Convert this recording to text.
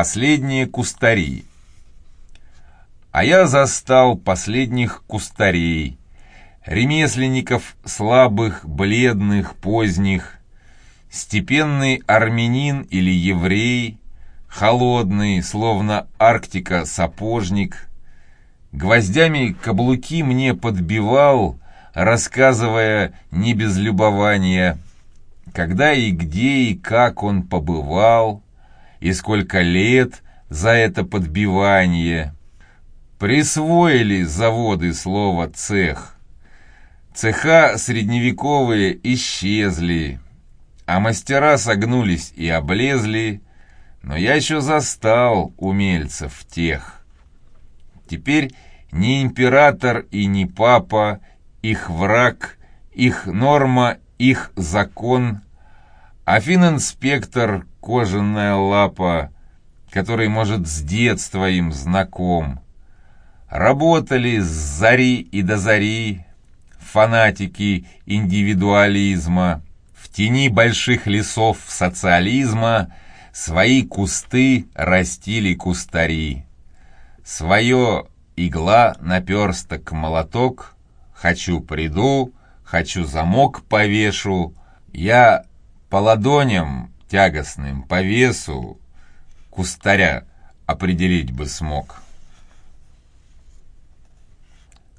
Последние кустари. А я застал последних кустарей, ремесленников слабых, бледных, поздних, степенный армянин или еврей, холодный, словно Арктика, сапожник, гвоздями каблуки мне подбивал, рассказывая не без любования, когда и где и как он побывал, и сколько лет за это подбивание. Присвоили заводы слово «цех». Цеха средневековые исчезли, а мастера согнулись и облезли, но я еще застал умельцев тех. Теперь ни император и ни папа, их враг, их норма, их закон, а фининспектор — кожаная лапа, который, может, с детства им знаком. Работали с зари и до зари фанатики индивидуализма, в тени больших лесов социализма свои кусты растили кустари. Свое игла, наперсток, молоток, хочу приду, хочу замок повешу, я по ладоням тягостным, по весу кустаря определить бы смог».